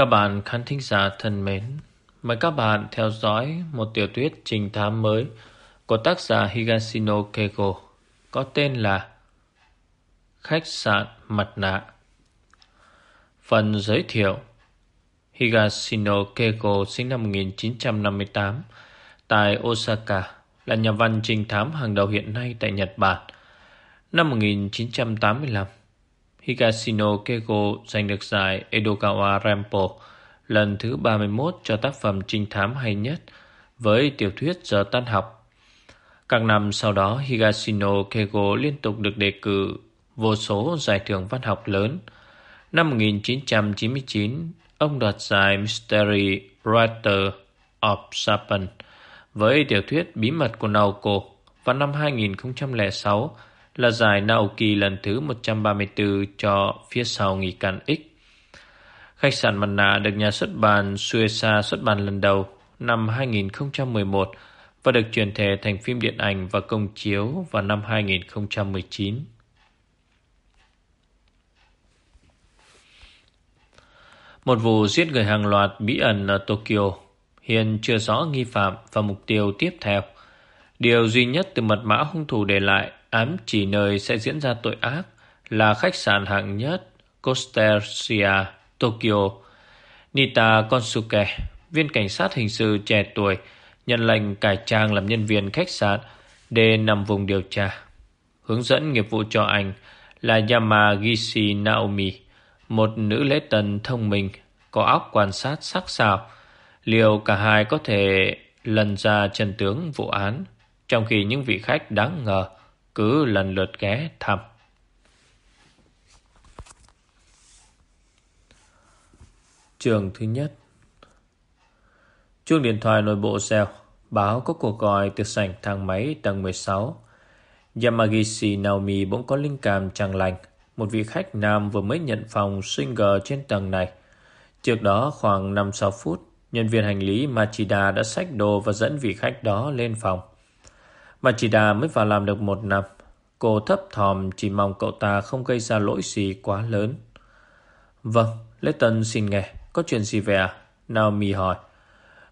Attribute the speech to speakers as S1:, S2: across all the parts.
S1: Các bạn khán thính giả thân mến, mời các bạn theo dõi một tiểu thuyết trình thám mới của tác giả Higashino Keigo có tên là Khách sạn Mặt Nạ. Phần giới thiệu Higashino Keigo sinh năm 1958 tại Osaka là nhà văn trình thám hàng đầu hiện nay tại Nhật Bản. Năm 1985, Higashino Keigo giành được giải Edogawa Rampo lần thứ 31 cho tác phẩm trinh thám hay nhất với tiểu thuyết Giờ tan học. Các năm sau đó, Higashino Keigo liên tục được đề cử vô số giải thưởng văn học lớn. Năm 1999, ông đoạt giải Mystery Writer of Japan với tiểu thuyết Bí mật của Naoko và năm 2006 là giải Naoki lần thứ 134 cho phía sau nghỉ can X. Khách sạn mặt nạ được nhà xuất bản Suesa xuất bản lần đầu năm 2011 và được chuyển thể thành phim điện ảnh và công chiếu vào năm 2019. Một vụ giết người hàng loạt bí ẩn ở Tokyo hiện chưa rõ nghi phạm và mục tiêu tiếp theo. Điều duy nhất từ mật mã hung thủ để lại ám chỉ nơi sẽ diễn ra tội ác là khách sạn hạng nhất Costersia Tokyo. Nita Konsuke, viên cảnh sát hình sự trẻ tuổi, nhận lệnh cải trang làm nhân viên khách sạn để nằm vùng điều tra. Hướng dẫn nghiệp vụ cho anh là Yamagishi Naomi, một nữ lễ tân thông minh, có óc quan sát sắc sảo. Liệu cả hai có thể lần ra chân tướng vụ án, trong khi những vị khách đáng ngờ cứ lần lượt ghé thăm. Trường thứ nhất. Chuông điện thoại nội bộ reo, Báo có cuộc gọi từ sảnh thang máy tầng 16 Yamagishi Naomi bỗng có linh cảm chẳng lành. Một vị khách nam vừa mới nhận phòng single trên tầng này. Trước đó khoảng 5-6 phút, Nhân viên hành lý Machida đã xách đồ và dẫn vị khách đó lên phòng. Machida mới vào làm được một năm Cô thấp thòm chỉ mong cậu ta không gây ra lỗi gì quá lớn Vâng, Lê Tân xin nghe có chuyện gì về? à? Naomi hỏi.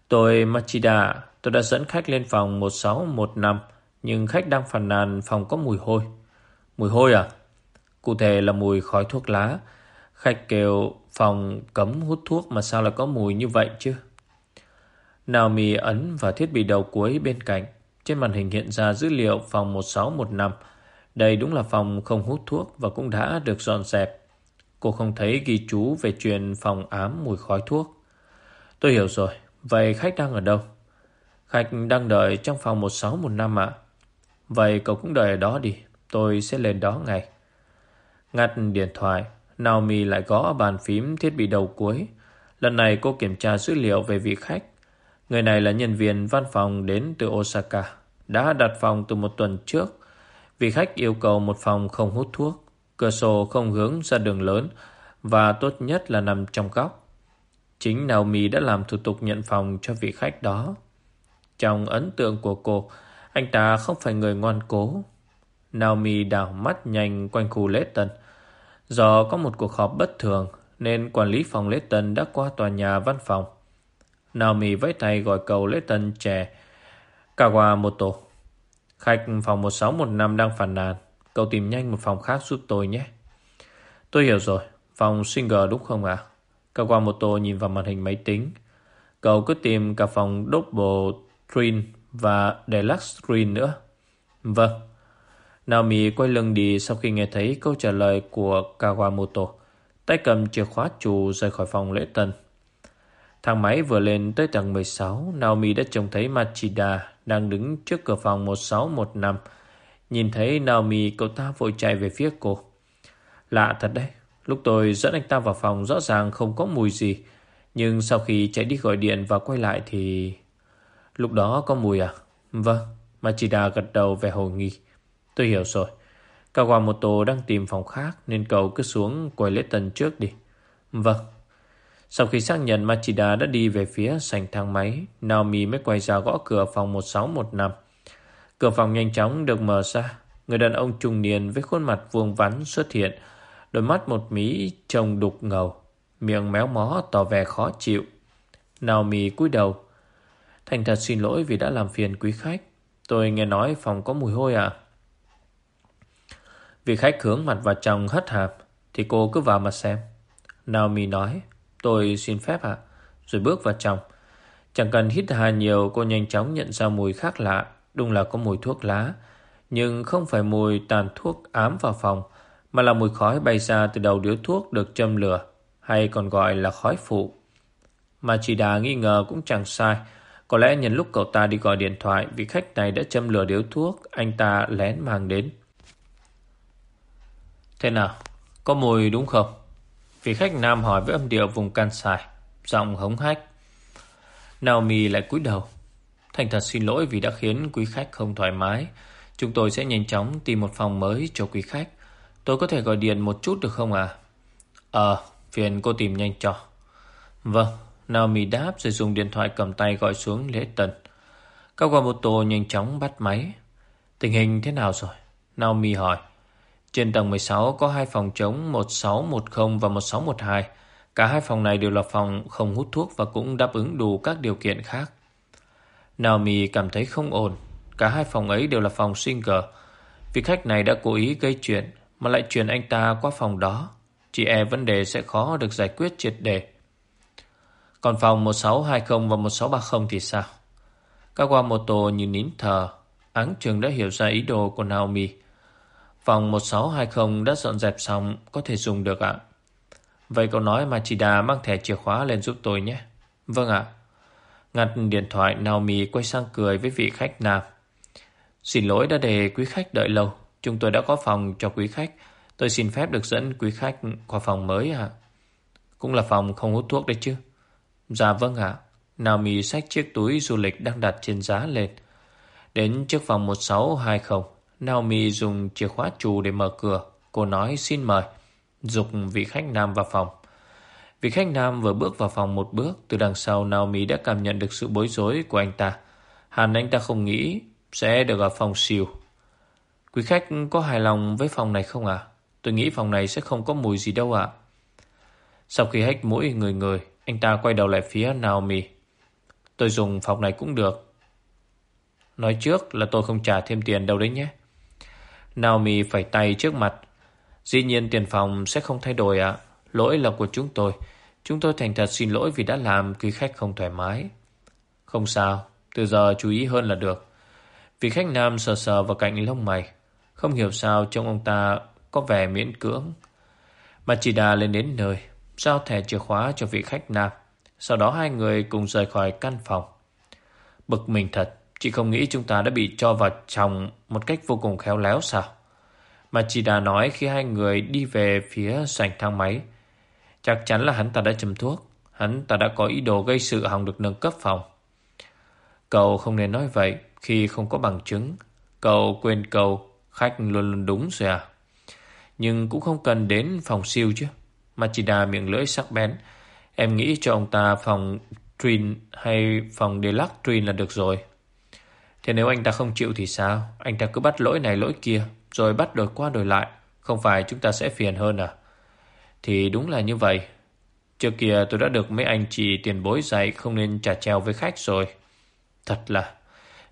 S1: Tôi Machida, tôi đã dẫn khách lên phòng 1615, nhưng khách đang phàn nàn phòng có mùi hôi. Mùi hôi à? Cụ thể là mùi khói thuốc lá. Khách kêu phòng cấm hút thuốc mà sao lại có mùi như vậy chứ? Naomi ấn vào thiết bị đầu cuối bên cạnh. Trên màn hình hiện ra dữ liệu phòng 1615. Đây đúng là phòng không hút thuốc và cũng đã được dọn dẹp. Cô không thấy ghi chú về chuyện phòng ám mùi khói thuốc. Tôi hiểu rồi. Vậy khách đang ở đâu? Khách đang đợi trong phòng 1615 ạ. Vậy cậu cũng đợi ở đó đi. Tôi sẽ lên đó ngay. Ngắt điện thoại. Naomi lại gõ bàn phím thiết bị đầu cuối. Lần này cô kiểm tra dữ liệu về vị khách. Người này là nhân viên văn phòng đến từ Osaka. Đã đặt phòng từ một tuần trước. Vị khách yêu cầu một phòng không hút thuốc. Cửa sổ không hướng ra đường lớn và tốt nhất là nằm trong góc. Chính Naomi đã làm thủ tục nhận phòng cho vị khách đó. Trong ấn tượng của cô, anh ta không phải người ngoan cố. Naomi đảo mắt nhanh quanh khu lễ tân. Do có một cuộc họp bất thường nên quản lý phòng lễ tân đã qua tòa nhà văn phòng. Naomi vẫy tay gọi cầu lễ tân trẻ Kawamoto. Khách phòng 1615 đang phản nàn. Cậu tìm nhanh một phòng khác giúp tôi nhé. Tôi hiểu rồi. Phòng single đúng không ạ? À? Kawamoto nhìn vào màn hình máy tính. Cậu cứ tìm cả phòng double twin và deluxe twin nữa. Vâng. Naomi quay lưng đi sau khi nghe thấy câu trả lời của Kawamoto. Tay cầm chìa khóa chủ rời khỏi phòng lễ tân. Thang máy vừa lên tới tầng 16, Naomi đã trông thấy Machida đang đứng trước cửa phòng 1615 Nhìn thấy Naomi, cậu ta vội chạy về phía cô. Lạ thật đấy, Lúc tôi dẫn anh ta vào phòng rõ ràng không có mùi gì. Nhưng sau khi chạy đi gọi điện và quay lại thì... Lúc đó có mùi à? Vâng Machida gật đầu về hồ nghi. Tôi hiểu rồi. Kawamoto đang tìm phòng khác Nên cậu cứ xuống quầy lễ tân trước đi. Vâng. Sau khi xác nhận, Machida đã đi về phía sảnh thang máy, Naomi mới quay ra gõ cửa phòng 1615 Cửa phòng nhanh chóng được mở ra. Người đàn ông trung niên với khuôn mặt vuông vắn xuất hiện. Đôi mắt một mí trông đục ngầu. Miệng méo mó tỏ vẻ khó chịu Naomi cúi đầu Thành thật xin lỗi vì đã làm phiền quý khách Tôi nghe nói phòng có mùi hôi à Vị khách hướng mặt vào trong hất hạp Thì cô cứ vào mà xem Naomi nói Tôi xin phép ạ. Rồi bước vào trong. Chẳng cần hít hà nhiều, cô nhanh chóng nhận ra mùi khác lạ. Đúng là có mùi thuốc lá. Nhưng không phải mùi tàn thuốc ám vào phòng, Mà là mùi khói bay ra từ đầu điếu thuốc được châm lửa, Hay còn gọi là khói phụ. Mà chị Đà nghi ngờ cũng chẳng sai. Có lẽ nhân lúc cậu ta đi gọi điện thoại Vì khách này đã châm lửa điếu thuốc, Anh ta lén mang đến. Thế nào? Có mùi đúng không? Vị khách nam hỏi với âm điệu vùng can xài Giọng hống hách. Naomi lại cúi đầu. Thành thật xin lỗi vì đã khiến quý khách không thoải mái. Chúng tôi sẽ nhanh chóng tìm một phòng mới cho quý khách. Tôi có thể gọi điện một chút được không à? Ờ, phiền cô tìm nhanh cho. Vâng, Naomi đáp rồi dùng điện thoại cầm tay gọi xuống lễ tần Kawamoto nhanh chóng bắt máy. Tình hình thế nào rồi? Naomi hỏi trên tầng 16 có hai phòng trống 1610 và 1612. Cả hai phòng này đều là phòng không hút thuốc và cũng đáp ứng đủ các điều kiện khác. Naomi cảm thấy không ổn. Cả hai phòng ấy đều là phòng single. Vị khách này đã cố ý gây chuyện, mà lại chuyển anh ta qua phòng đó. chị e vấn đề sẽ khó được giải quyết triệt đề. Còn phòng 1620 và 1630 thì sao? Kawamoto như nín thờ. Áng trường đã hiểu ra ý đồ của Naomi. Phòng 1620 đã dọn dẹp xong, Có thể dùng được ạ. Vậy cậu nói Machida mang thẻ chìa khóa lên giúp tôi nhé. Vâng ạ. Ngặt điện thoại, Naomi quay sang cười với vị khách nam. Xin lỗi đã để quý khách đợi lâu. Chúng tôi đã có phòng cho quý khách. Tôi xin phép được dẫn quý khách qua phòng mới ạ. Cũng là phòng không hút thuốc đấy chứ? Dạ vâng ạ. Naomi xách chiếc túi du lịch đang đặt trên giá lên. Đến trước phòng 1620 Naomi dùng chìa khóa chủ để mở cửa. Cô nói xin mời. Dục vị khách nam vào phòng. Vị khách nam vừa bước vào phòng một bước. Từ đằng sau Naomi đã cảm nhận được sự bối rối của anh ta. Hẳn anh ta không nghĩ sẽ được ở phòng siêu. Quý khách có hài lòng với phòng này không ạ? Tôi nghĩ phòng này sẽ không có mùi gì đâu ạ. Sau khi hách mũi người người, anh ta quay đầu lại phía Naomi. Tôi dùng phòng này cũng được. Nói trước là tôi không trả thêm tiền đâu đấy nhé. Naomi phải tay trước mặt. Dĩ nhiên tiền phòng sẽ không thay đổi ạ. Lỗi là của chúng tôi. Chúng tôi thành thật xin lỗi vì đã làm quý khách không thoải mái. Không sao, từ giờ chú ý hơn là được. Vị khách nam sờ sờ vào cạnh lông mày. Không hiểu sao trông ông ta có vẻ miễn cưỡng. Mà chỉ đà lên đến nơi, giao thẻ chìa khóa cho vị khách nam. Sau đó hai người cùng rời khỏi căn phòng. Bực mình thật, Chị không nghĩ chúng ta đã bị cho vào trong một cách vô cùng khéo léo sao? Mà chị đã nói khi hai người đi về phía sảnh thang máy. Chắc chắn là hắn ta đã châm thuốc. Hắn ta đã có ý đồ gây sự hòng được nâng cấp phòng. Cậu không nên nói vậy khi không có bằng chứng. Cậu quên cậu, khách luôn luôn đúng rồi à? Nhưng cũng không cần đến phòng siêu chứ. Machida miệng lưỡi sắc bén. Em nghĩ cho ông ta phòng Trin hay phòng Deluxe Trin là được rồi. Thế nếu anh ta không chịu thì sao? Anh ta cứ bắt lỗi này lỗi kia, rồi bắt đổi qua đổi lại. Không phải chúng ta sẽ phiền hơn à? Thì đúng là như vậy. Trước kia tôi đã được mấy anh chị tiền bối dạy không nên trả treo với khách rồi. Thật là...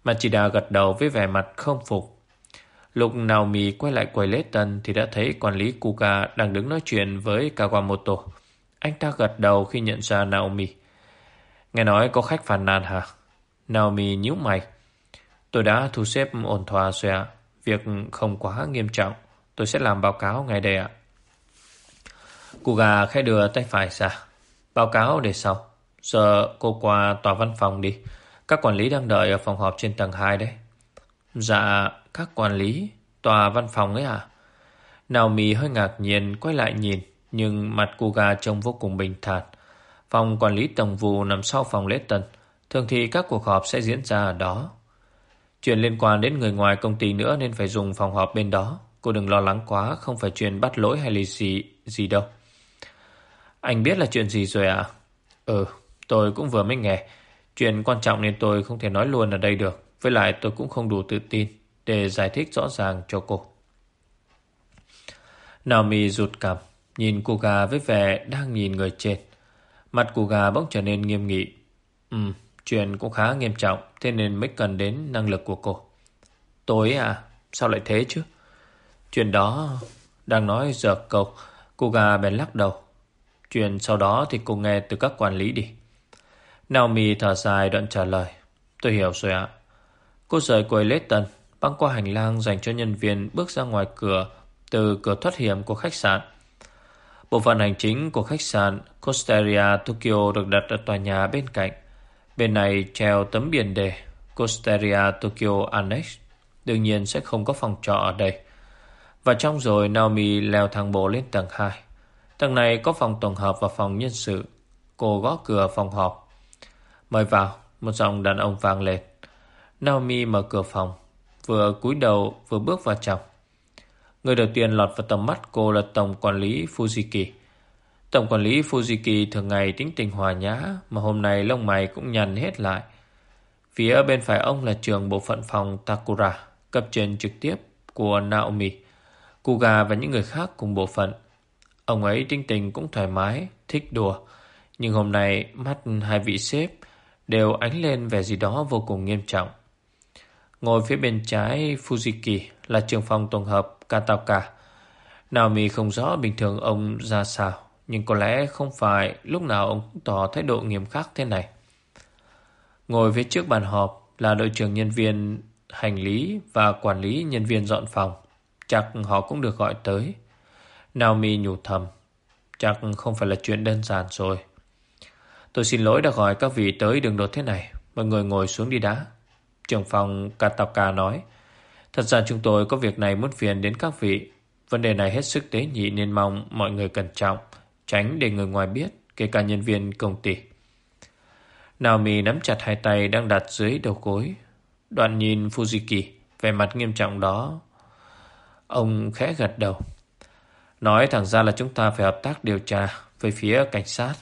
S1: mà chị đào gật đầu với vẻ mặt không phục. Lúc nào mì quay lại quầy lễ tân thì đã thấy quản lý Kuka đang đứng nói chuyện với Kawamoto. Anh ta gật đầu khi nhận ra Naomi. Nghe nói có khách phàn nàn hả? Naomi nhíu mày. Tôi đã thu xếp ổn thỏa rồi ạ. Việc không quá nghiêm trọng. Tôi sẽ làm báo cáo ngay đây ạ. Cụ gà khẽ đưa tay phải ra. Báo cáo để sau. Giờ cô qua tòa văn phòng đi. Các quản lý đang đợi ở phòng họp trên tầng 2 đấy. Dạ, các quản lý, tòa văn phòng ấy à? Naomi hơi ngạc nhiên quay lại nhìn, nhưng mặt cô gà trông vô cùng bình thản. Phòng quản lý tổng vụ nằm sau phòng lễ tân. Thường thì các cuộc họp sẽ diễn ra ở đó. Chuyện liên quan đến người ngoài công ty nữa nên phải dùng phòng họp bên đó. Cô đừng lo lắng quá, không phải chuyện bắt lỗi hay là gì, gì đâu. Anh biết là chuyện gì rồi à? Ừ, tôi cũng vừa mới nghe. Chuyện quan trọng nên tôi không thể nói luôn ở đây được. Với lại tôi cũng không đủ tự tin để giải thích rõ ràng cho cô. Naomi rụt cằm. Nhìn cô gà với vẻ đang nhìn người trên Mặt cô gà bỗng trở nên nghiêm nghị Ừ, chuyện cũng khá nghiêm trọng Thế nên mới cần đến năng lực của cô. Tôi à, sao lại thế chứ? Chuyện đó Đang nói giờ câu Cô gà bèn lắc đầu. Chuyện sau đó thì cô nghe từ các quản lý đi. Naomi thở dài đoạn trả lời. Tôi hiểu rồi ạ. Cô rời quầy lễ tân Băng qua hành lang dành cho nhân viên Bước ra ngoài cửa Từ cửa thoát hiểm của khách sạn. Bộ phận hành chính của khách sạn Costeria Tokyo được đặt ở tòa nhà bên cạnh. Bên này treo tấm biển đề Costeria Tokyo Annex. Đương nhiên sẽ không có phòng trọ ở đây. Và trong rồi Naomi leo thang bộ lên tầng 2. Tầng này có phòng tổng hợp và phòng nhân sự. Cô gõ cửa phòng họp. Mời vào, một giọng đàn ông vang lên. Naomi mở cửa phòng, vừa cúi đầu vừa bước vào trong. Người đầu tiên lọt vào tầm mắt cô là Tổng Quản lý Fujiki. Tổng Quản lý Fujiki thường ngày tính tình hòa nhã, mà hôm nay lông mày cũng nhằn hết lại. Phía bên phải ông là trường bộ phận phòng Takura, cấp trên trực tiếp của Naomi, Kuga và những người khác cùng bộ phận. Ông ấy tính tình cũng thoải mái, thích đùa. Nhưng hôm nay mắt hai vị sếp đều ánh lên vẻ gì đó vô cùng nghiêm trọng. Ngồi phía bên trái Fujiki là trường phòng tổng hợp Kataka. Naomi không rõ bình thường ông ra sao, nhưng có lẽ không phải lúc nào ông cũng tỏ thái độ nghiêm khắc thế này. Ngồi phía trước bàn họp là đội trưởng nhân viên hành lý và quản lý nhân viên dọn phòng. Chắc họ cũng được gọi tới. Naomi nhủ thầm. Chắc không phải là chuyện đơn giản rồi. Tôi xin lỗi đã gọi các vị tới đường đột thế này. Mọi người ngồi xuống đi đã. Trưởng phòng Kataka nói. Thật ra chúng tôi có việc này muốn phiền đến các vị. Vấn đề này hết sức tế nhị nên mong mọi người cẩn trọng, tránh để người ngoài biết, kể cả nhân viên công ty. Naomi nắm chặt hai tay đang đặt dưới đầu gối. Đoạn nhìn Fujiki, vẻ mặt nghiêm trọng đó. Ông khẽ gật đầu. Nói thẳng ra là chúng ta phải hợp tác điều tra với phía cảnh sát.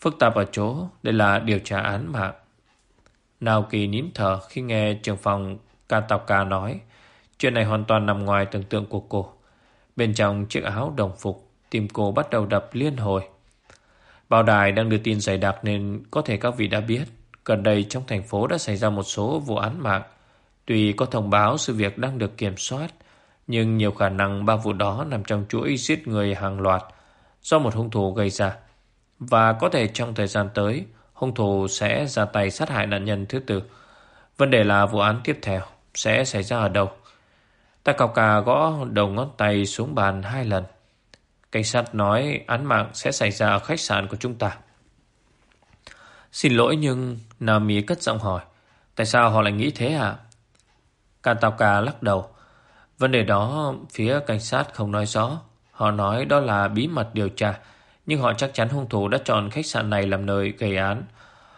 S1: Phức tạp ở chỗ, đây là điều tra án mạng. Naoki nín thở khi nghe trưởng phòng Katauka nói Chuyện này hoàn toàn nằm ngoài tưởng tượng của cô Bên trong chiếc áo đồng phục Tim cô bắt đầu đập liên hồi Báo đài đang đưa tin dày đặc Nên có thể các vị đã biết, Gần đây trong thành phố đã xảy ra một số vụ án mạng Tuy có thông báo sự việc đang được kiểm soát, Nhưng nhiều khả năng ba vụ đó Nằm trong chuỗi giết người hàng loạt Do một hung thủ gây ra Và có thể trong thời gian tới, Hung thủ sẽ ra tay sát hại nạn nhân thứ tư Vấn đề là vụ án tiếp theo sẽ xảy ra ở đâu. Ta cọc cà gõ đầu ngón tay xuống bàn hai lần. Cảnh sát nói án mạng sẽ xảy ra ở khách sạn của chúng ta. Xin lỗi nhưng Nami cất giọng hỏi, Tại sao họ lại nghĩ thế hả? Kantauka lắc đầu Vấn đề đó phía cảnh sát không nói rõ Họ nói đó là bí mật điều tra, Nhưng họ chắc chắn hung thủ đã chọn khách sạn này làm nơi gây án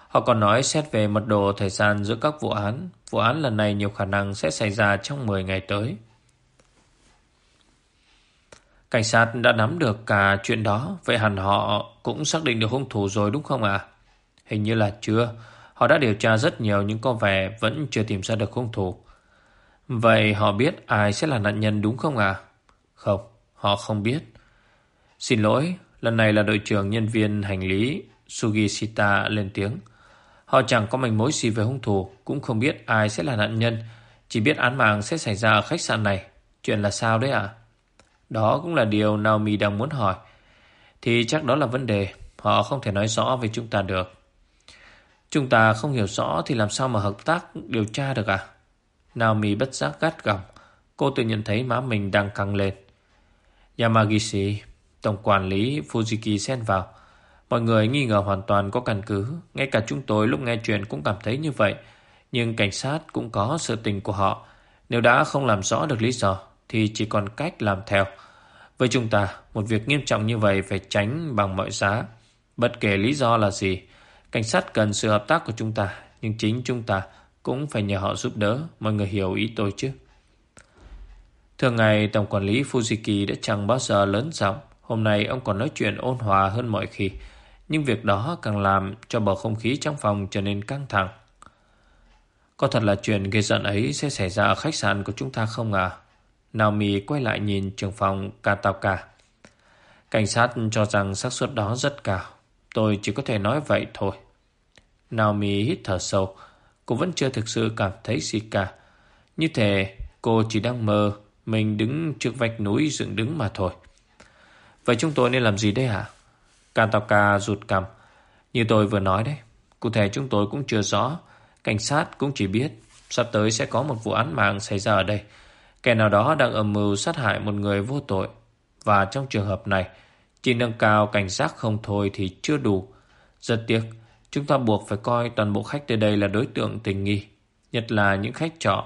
S1: Họ còn nói xét về mật độ thời gian giữa các vụ án. Vụ án lần này nhiều khả năng sẽ xảy ra trong 10 ngày tới. Cảnh sát đã nắm được cả chuyện đó, vậy hẳn họ cũng xác định được hung thủ rồi đúng không ạ? Hình như là chưa. Họ đã điều tra rất nhiều nhưng có vẻ vẫn chưa tìm ra được hung thủ. Vậy họ biết ai sẽ là nạn nhân đúng không ạ? Không, họ không biết. Xin lỗi, lần này là đội trưởng nhân viên hành lý Sugishita lên tiếng. Họ chẳng có manh mối gì về hung thủ, cũng không biết ai sẽ là nạn nhân, chỉ biết án mạng sẽ xảy ra ở khách sạn này. Chuyện là sao đấy ạ? Đó cũng là điều Naomi đang muốn hỏi. Thì chắc đó là vấn đề, họ không thể nói rõ về chúng ta được. Chúng ta không hiểu rõ thì làm sao mà hợp tác điều tra được à? Naomi bất giác gắt gỏng. Cô tự nhận thấy má mình đang căng lên. Yamagishi, tổng quản lý Fujiki xen vào. Mọi người nghi ngờ hoàn toàn có căn cứ Ngay cả chúng tôi lúc nghe chuyện cũng cảm thấy như vậy Nhưng cảnh sát cũng có sự tình của họ Nếu đã không làm rõ được lý do thì chỉ còn cách làm theo. Với chúng ta, Một việc nghiêm trọng như vậy phải tránh bằng mọi giá. Bất kể lý do là gì, Cảnh sát cần sự hợp tác của chúng ta, Nhưng chính chúng ta Cũng phải nhờ họ giúp đỡ. Mọi người hiểu ý tôi chứ? Thường ngày Tổng quản lý Fujiki đã chẳng bao giờ lớn giọng. Hôm nay ông còn nói chuyện ôn hòa hơn mọi khi. Nhưng việc đó càng làm cho bầu không khí trong phòng trở nên căng thẳng. Có thật là chuyện gây giận ấy sẽ xảy ra ở khách sạn của chúng ta không à? Naomi quay lại nhìn trường phòng Katauka. Cảnh sát cho rằng xác suất đó rất cao. Tôi chỉ có thể nói vậy thôi. Naomi hít thở sâu. Cô vẫn chưa thực sự cảm thấy gì cả. Như thể cô chỉ đang mơ mình đứng trước vách núi dựng đứng mà thôi. Vậy chúng tôi nên làm gì đây hả? Kantaka rụt cằm. Như tôi vừa nói đấy. Cụ thể chúng tôi cũng chưa rõ. Cảnh sát cũng chỉ biết sắp tới sẽ có một vụ án mạng xảy ra ở đây. Kẻ nào đó đang âm mưu sát hại một người vô tội. Và trong trường hợp này, chỉ nâng cao cảnh giác không thôi thì chưa đủ. Rất tiếc, chúng ta buộc phải coi toàn bộ khách tới đây là đối tượng tình nghi. Nhất là những khách trọ.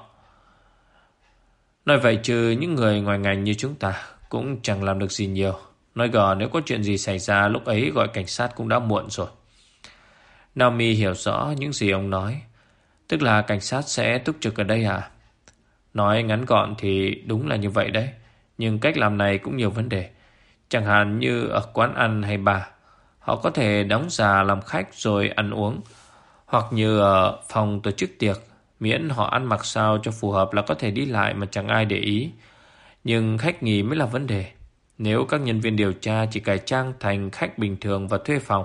S1: Nói vậy trừ những người ngoài ngành như chúng ta cũng chẳng làm được gì nhiều. Nói gò nếu có chuyện gì xảy ra lúc ấy gọi cảnh sát cũng đã muộn rồi. Naomi hiểu rõ những gì ông nói. Tức là cảnh sát sẽ túc trực ở đây à? Nói ngắn gọn thì đúng là như vậy đấy. Nhưng cách làm này cũng nhiều vấn đề. Chẳng hạn như ở quán ăn hay bà. Họ có thể đóng giả làm khách rồi ăn uống. Hoặc như ở phòng tổ chức tiệc. Miễn họ ăn mặc sao cho phù hợp là có thể đi lại mà chẳng ai để ý. Nhưng khách nghỉ mới là vấn đề. Nếu các nhân viên điều tra chỉ cải trang thành khách bình thường và thuê phòng.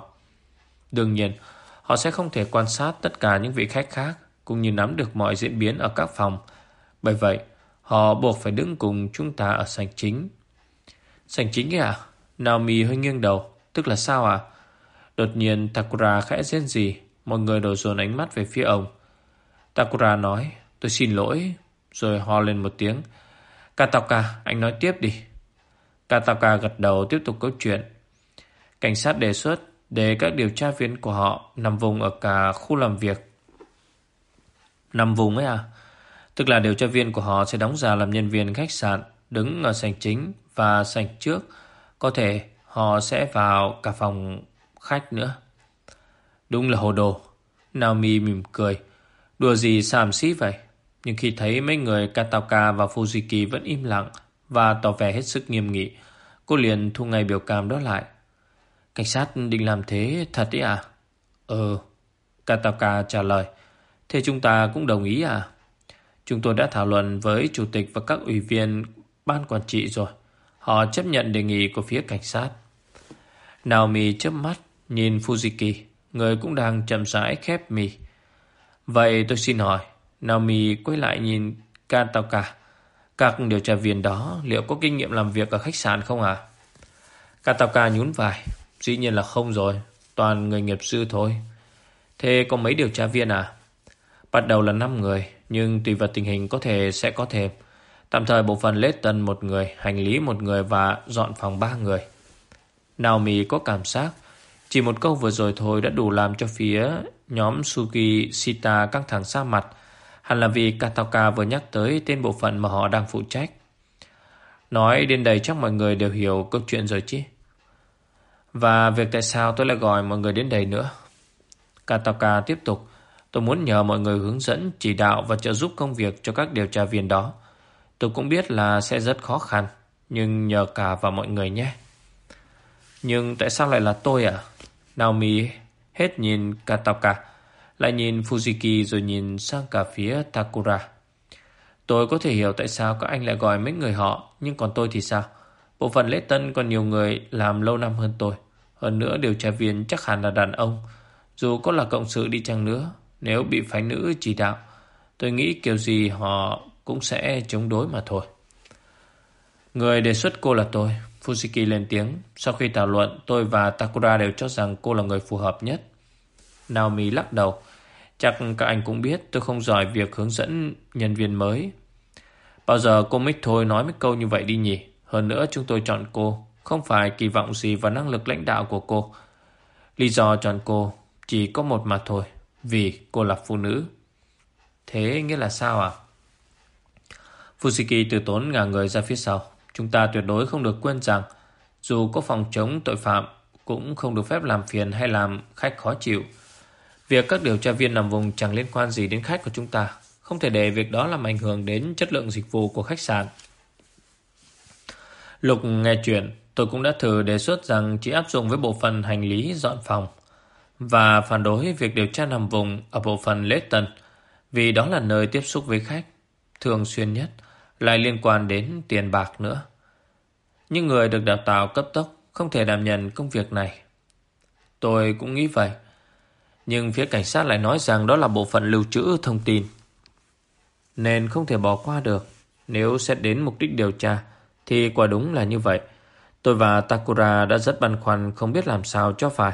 S1: Đương nhiên, họ sẽ không thể quan sát tất cả những vị khách khác cũng như nắm được mọi diễn biến ở các phòng. Bởi vậy, họ buộc phải đứng cùng chúng ta ở sảnh chính. Sảnh chính ấy à? Naomi hơi nghiêng đầu, tức là sao à? Đột nhiên Takura khẽ rên gì, mọi người đổ dồn ánh mắt về phía ông. Takura nói, tôi xin lỗi, rồi ho lên một tiếng. Kataka, anh nói tiếp đi. Kataka gật đầu tiếp tục câu chuyện. Cảnh sát đề xuất để các điều tra viên của họ nằm vùng ở cả khu làm việc. Nằm vùng ấy à? Tức là điều tra viên của họ sẽ đóng giả làm nhân viên khách sạn, đứng ở sảnh chính và sảnh trước. Có thể họ sẽ vào cả phòng khách nữa. Đúng là hồ đồ. Naomi mỉm cười. Đùa gì xàm xí vậy? Nhưng khi thấy mấy người Kataka và Fujiki vẫn im lặng và tỏ vẻ hết sức nghiêm nghị, cô liền thu ngay biểu cảm đó lại. Cảnh sát định làm thế thật đấy à? Ờ, ừ. Kataka trả lời. Thế chúng ta cũng đồng ý à? Chúng tôi đã thảo luận với chủ tịch và các ủy viên ban quản trị rồi. Họ chấp nhận đề nghị của phía cảnh sát. Naomi chớp mắt nhìn Fujiki, người cũng đang chậm rãi khép mì. Vậy tôi xin hỏi, Naomi quay lại nhìn Kataka. Các điều tra viên đó liệu có kinh nghiệm làm việc ở khách sạn không à? Kataka nhún vai. Dĩ nhiên là không rồi. Toàn người nghiệp sư thôi. Thế có mấy điều tra viên à? Bắt đầu là 5 người, nhưng tùy vào tình hình có thể sẽ có thêm. Tạm thời bộ phận lễ tân một người, hành lý một người và dọn phòng ba người. Naomi có cảm giác chỉ một câu vừa rồi thôi đã đủ làm cho phía nhóm Suki Sita căng thẳng xa mặt. Hẳn là vì Kataka vừa nhắc tới tên bộ phận mà họ đang phụ trách. Nói đến đây chắc mọi người đều hiểu câu chuyện rồi chứ. Và việc tại sao tôi lại gọi mọi người đến đây nữa. Kataka tiếp tục. Tôi muốn nhờ mọi người hướng dẫn, chỉ đạo và trợ giúp công việc cho các điều tra viên đó. Tôi cũng biết là sẽ rất khó khăn, nhưng nhờ cả vào mọi người nhé. Nhưng tại sao lại là tôi à? Naomi hết nhìn Kataka, lại nhìn Fujiki rồi nhìn sang cả phía Takura. Tôi có thể hiểu tại sao các anh lại gọi mấy người họ, nhưng còn tôi thì sao? Bộ phận lễ tân còn nhiều người làm lâu năm hơn tôi. Hơn nữa điều tra viên chắc hẳn là đàn ông. Dù có là cộng sự đi chăng nữa, nếu bị phái nữ chỉ đạo, tôi nghĩ kiểu gì họ cũng sẽ chống đối mà thôi. Người đề xuất cô là tôi. Fujiki lên tiếng. Sau khi thảo luận, tôi và Takura đều cho rằng cô là người phù hợp nhất. Naomi lắc đầu. Chắc các anh cũng biết tôi không giỏi việc hướng dẫn nhân viên mới. Bao giờ cô Mích thôi nói mấy câu như vậy đi nhỉ? Hơn nữa chúng tôi chọn cô. Không phải kỳ vọng gì vào năng lực lãnh đạo của cô. Lý do chọn cô chỉ có một mà thôi. Vì cô là phụ nữ. Thế nghĩa là sao à? Fujiki từ tốn ngả người ra phía sau. Chúng ta tuyệt đối không được quên rằng dù có phòng chống tội phạm cũng không được phép làm phiền hay làm khách khó chịu. Việc các điều tra viên nằm vùng chẳng liên quan gì đến khách của chúng ta. Không thể để việc đó làm ảnh hưởng đến chất lượng dịch vụ của khách sạn. Lục nghe chuyện, tôi cũng đã thử đề xuất rằng chỉ áp dụng với bộ phận hành lý dọn phòng và phản đối việc điều tra nằm vùng ở bộ phận lễ tân vì đó là nơi tiếp xúc với khách thường xuyên nhất lại liên quan đến tiền bạc nữa. Những người được đào tạo cấp tốc không thể đảm nhận công việc này. Tôi cũng nghĩ vậy. Nhưng phía cảnh sát lại nói rằng đó là bộ phận lưu trữ thông tin. Nên không thể bỏ qua được. Nếu xét đến mục đích điều tra, thì quả đúng là như vậy. Tôi và Takura đã rất băn khoăn không biết làm sao cho phải.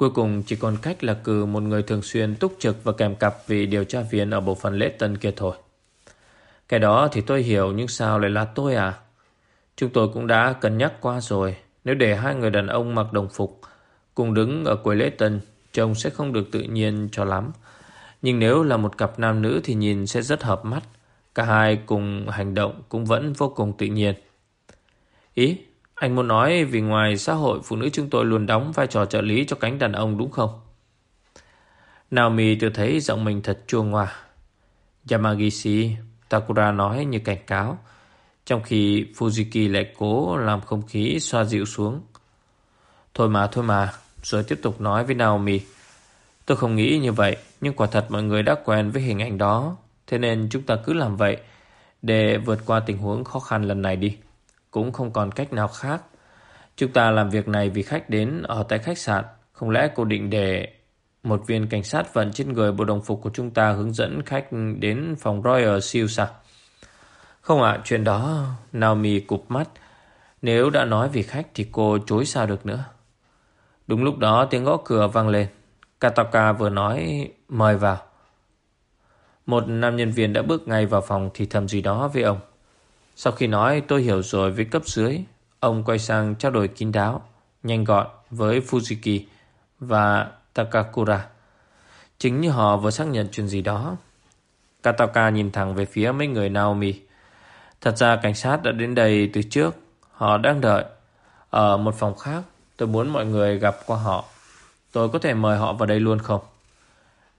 S1: Cuối cùng chỉ còn cách là cử một người thường xuyên túc trực và kèm cặp vì điều tra viên ở bộ phận lễ tân kia thôi. Cái đó thì tôi hiểu nhưng sao lại là tôi à? Chúng tôi cũng đã cân nhắc qua rồi. Nếu để hai người đàn ông mặc đồng phục cùng đứng ở quầy lễ tân, trông sẽ không được tự nhiên cho lắm. Nhưng nếu là một cặp nam nữ thì nhìn sẽ rất hợp mắt. Cả hai cùng hành động cũng vẫn vô cùng tự nhiên. Ý, anh muốn nói vì ngoài xã hội phụ nữ chúng tôi luôn đóng vai trò trợ lý cho cánh đàn ông đúng không? Naomi tự thấy giọng mình thật chua ngoa. Yamagishi, Takura nói như cảnh cáo. Trong khi Fujiki lại cố làm không khí xoa dịu xuống. Thôi mà, thôi mà. Rồi tiếp tục nói với Naomi. Tôi không nghĩ như vậy, nhưng quả thật mọi người đã quen với hình ảnh đó. Thế nên chúng ta cứ làm vậy để vượt qua tình huống khó khăn lần này đi. Cũng không còn cách nào khác. Chúng ta làm việc này vì khách đến ở tại khách sạn. Không lẽ cô định để một viên cảnh sát vận trên người bộ đồng phục của chúng ta hướng dẫn khách đến phòng Royal Seal sao? Không ạ, chuyện đó Naomi cụp mắt. Nếu đã nói vì khách thì cô chối sao được nữa. Đúng lúc đó tiếng gõ cửa vang lên. Kataka vừa nói mời vào. Một nam nhân viên đã bước ngay vào phòng thì thầm gì đó với ông. Sau khi nói tôi hiểu rồi với cấp dưới, ông quay sang trao đổi kín đáo, nhanh gọn với Fujiki và Takakura. Chính như họ vừa xác nhận chuyện gì đó. Kataka nhìn thẳng về phía mấy người Naomi. Thật ra cảnh sát đã đến đây từ trước. Họ đang đợi. Ở một phòng khác, tôi muốn mọi người gặp qua họ. Tôi có thể mời họ vào đây luôn không?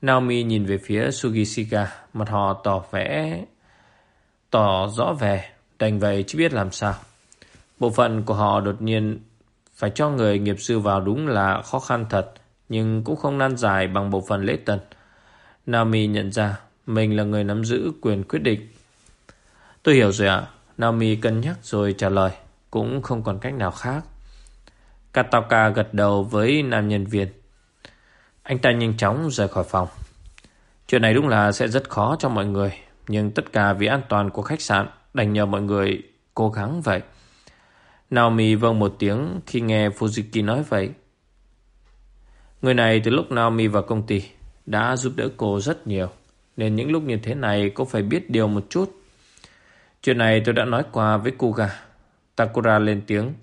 S1: Naomi nhìn về phía Sugishika, mặt họ tỏ vẻ tỏ rõ vẻ, đành vậy chứ biết làm sao. Bộ phận của họ đột nhiên phải cho người nghiệp sư vào đúng là khó khăn thật, nhưng cũng không nan giải bằng bộ phận lễ tân. Naomi nhận ra mình là người nắm giữ quyền quyết định. Tôi hiểu rồi ạ. Naomi cân nhắc rồi trả lời, cũng không còn cách nào khác. Kataka gật đầu với nam nhân viên. Anh ta nhanh chóng rời khỏi phòng. Chuyện này đúng là sẽ rất khó cho mọi người, nhưng tất cả vì an toàn của khách sạn đành nhờ mọi người cố gắng vậy. Naomi vâng một tiếng khi nghe Fujiki nói vậy. Người này từ lúc Naomi vào công ty đã giúp đỡ cô rất nhiều, nên những lúc như thế này cô phải biết điều một chút. Chuyện này tôi đã nói qua với Kuga. Takura lên tiếng.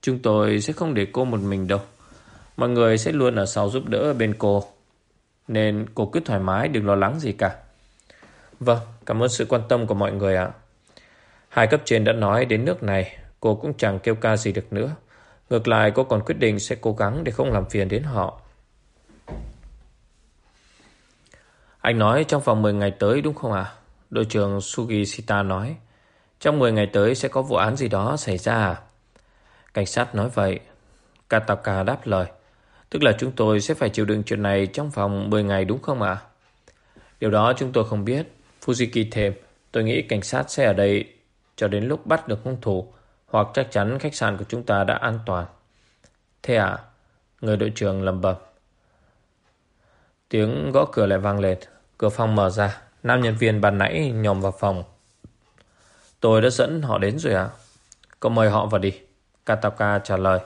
S1: Chúng tôi sẽ không để cô một mình đâu. Mọi người sẽ luôn ở sau giúp đỡ bên cô. Nên cô cứ thoải mái đừng lo lắng gì cả. Vâng, cảm ơn sự quan tâm của mọi người ạ. Hai cấp trên đã nói đến nước này, cô cũng chẳng kêu ca gì được nữa. Ngược lại cô còn quyết định sẽ cố gắng để không làm phiền đến họ. Anh nói trong vòng 10 ngày tới đúng không ạ? Đội trưởng Sugishita nói. Trong 10 ngày tới sẽ có vụ án gì đó xảy ra à? Cảnh sát nói vậy. Kataka đáp lời. Tức là chúng tôi sẽ phải chịu đựng chuyện này trong vòng 10 ngày đúng không ạ? Điều đó chúng tôi không biết. Fujiki thêm. Tôi nghĩ cảnh sát sẽ ở đây cho đến lúc bắt được hung thủ, hoặc chắc chắn khách sạn của chúng ta đã an toàn. Thế à? Người đội trưởng lầm bầm. Tiếng gõ cửa lại vang lên. Cửa phòng mở ra. Nam nhân viên ban nãy nhòm vào phòng. Tôi đã dẫn họ đến rồi ạ. À? Cậu mời họ vào đi. Kataka trả lời.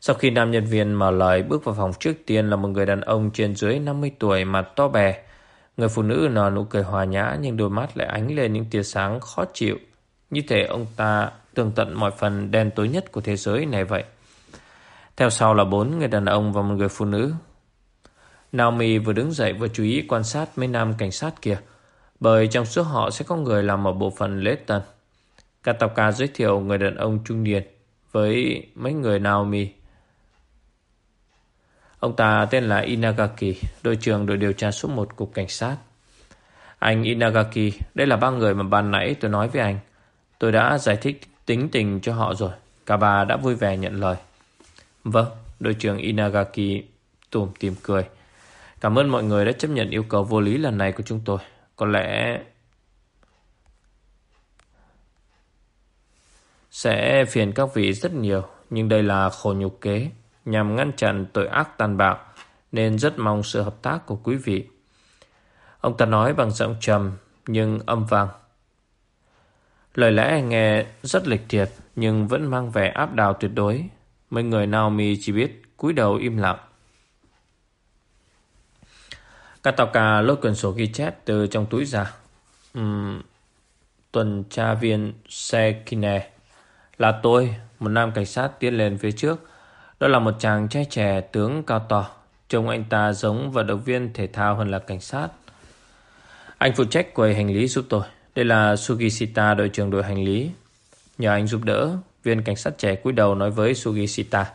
S1: Sau khi nam nhân viên mở lời, bước vào phòng trước tiên là một người đàn ông trên dưới 50 tuổi mặt to bè. Người phụ nữ nở nụ cười hòa nhã nhưng đôi mắt lại ánh lên những tia sáng khó chịu. Như thể ông ta tường tận mọi phần đen tối nhất của thế giới này vậy. Theo sau là bốn, người đàn ông và một người phụ nữ. Naomi vừa đứng dậy vừa chú ý quan sát mấy nam cảnh sát kia. Bởi trong số họ sẽ có người làm ở bộ phận lễ tân. Kataka giới thiệu người đàn ông trung niên với mấy người Naomi. Ông ta tên là Inagaki, đội trưởng đội điều tra số 1 cục cảnh sát. Anh Inagaki, đây là ba người mà ban nãy tôi nói với anh. Tôi đã giải thích tính tình cho họ rồi. Cả bà đã vui vẻ nhận lời. Vâng, đội trưởng Inagaki tùm tìm cười. Cảm ơn mọi người đã chấp nhận yêu cầu vô lý lần này của chúng tôi. Có lẽ sẽ phiền các vị rất nhiều, nhưng đây là khổ nhục kế nhằm ngăn chặn tội ác tàn bạo nên rất mong sự hợp tác của quý vị. Ông ta nói bằng giọng trầm nhưng âm vang. Lời lẽ nghe rất lịch thiệp nhưng vẫn mang vẻ áp đảo tuyệt đối. Mấy người Naomi chỉ biết cúi đầu im lặng. Kataka lôi quyển sổ ghi chép từ trong túi ra. Uhm, tuần tra viên Sekine là tôi, một nam cảnh sát tiến lên phía trước. Đó là một chàng trai trẻ tướng cao to. Trông anh ta giống vận động viên thể thao hơn là cảnh sát. Anh phụ trách quầy hành lý giúp tôi. Đây là Sugishita đội trưởng đội hành lý. Nhờ anh giúp đỡ, viên cảnh sát trẻ cúi đầu nói với Sugishita.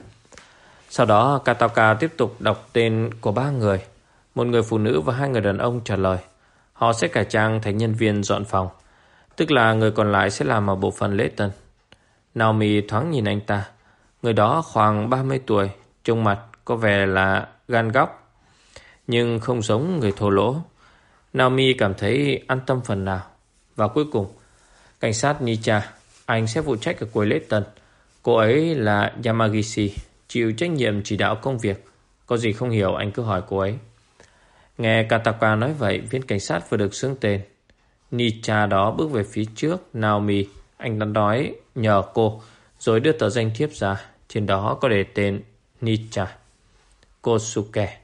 S1: Sau đó Kataka tiếp tục đọc tên của ba người. Một người phụ nữ và hai người đàn ông trả lời. Họ sẽ cải trang thành nhân viên dọn phòng. Tức là người còn lại sẽ làm ở bộ phận lễ tân. Naomi thoáng nhìn anh ta. Người đó khoảng 30 tuổi, trông mặt có vẻ là gan góc, nhưng không giống người thô lỗ. Naomi cảm thấy an tâm phần nào. Và cuối cùng, cảnh sát Nicha, anh sẽ phụ trách ở cuối lễ tân. Cô ấy là Yamagishi, chịu trách nhiệm chỉ đạo công việc. Có gì không hiểu anh cứ hỏi cô ấy. Nghe Kataka nói vậy, viên cảnh sát vừa được xướng tên. Nicha đó bước về phía trước, Naomi, anh đã nói nhờ cô, rồi đưa tờ danh thiếp ra. Trên đó có đề tên Nicha Kosuke.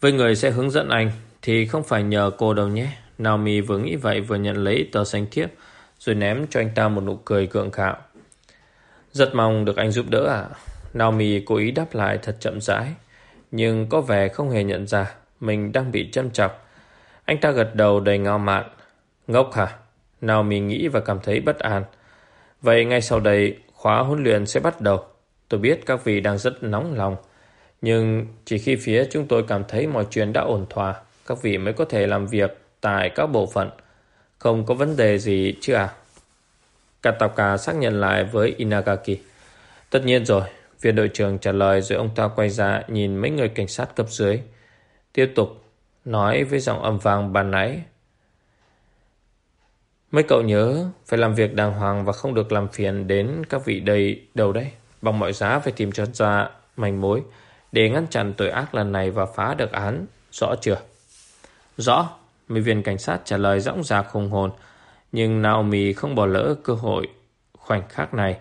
S1: Với người sẽ hướng dẫn anh thì không phải nhờ cô đâu nhé. Naomi vừa nghĩ vậy vừa nhận lấy tờ danh thiếp, rồi ném cho anh ta một nụ cười gượng gạo. Rất mong được anh giúp đỡ ạ. Naomi cố ý đáp lại thật chậm rãi, nhưng có vẻ không hề nhận ra mình đang bị châm chọc. Anh ta gật đầu đầy ngao mạn. Ngốc hả? Naomi nghĩ và cảm thấy bất an. Vậy ngay sau đây khóa huấn luyện sẽ bắt đầu. Tôi biết các vị đang rất nóng lòng. Nhưng chỉ khi phía chúng tôi cảm thấy mọi chuyện đã ổn thỏa, các vị mới có thể làm việc tại các bộ phận. Không có vấn đề gì chứ à? Kataka xác nhận lại với Inagaki. Tất nhiên rồi, viên đội trưởng trả lời rồi ông ta quay ra nhìn mấy người cảnh sát cấp dưới. Tiếp tục nói với giọng âm vang ban nãy. Mấy cậu nhớ phải làm việc đàng hoàng và không được làm phiền đến các vị đầy đầu đấy. Bằng mọi giá phải tìm cho ra manh mối để ngăn chặn tội ác lần này và phá được án. Rõ chưa? Rõ. Mấy viên cảnh sát trả lời rõng rạc hùng hồn. Nhưng Naomi không bỏ lỡ cơ hội khoảnh khắc này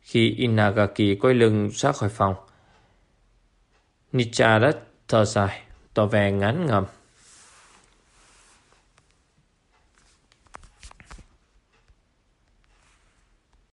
S1: khi Inagaki quay lưng ra khỏi phòng. Nicha đã thở dài, tỏ vẻ ngán ngầm.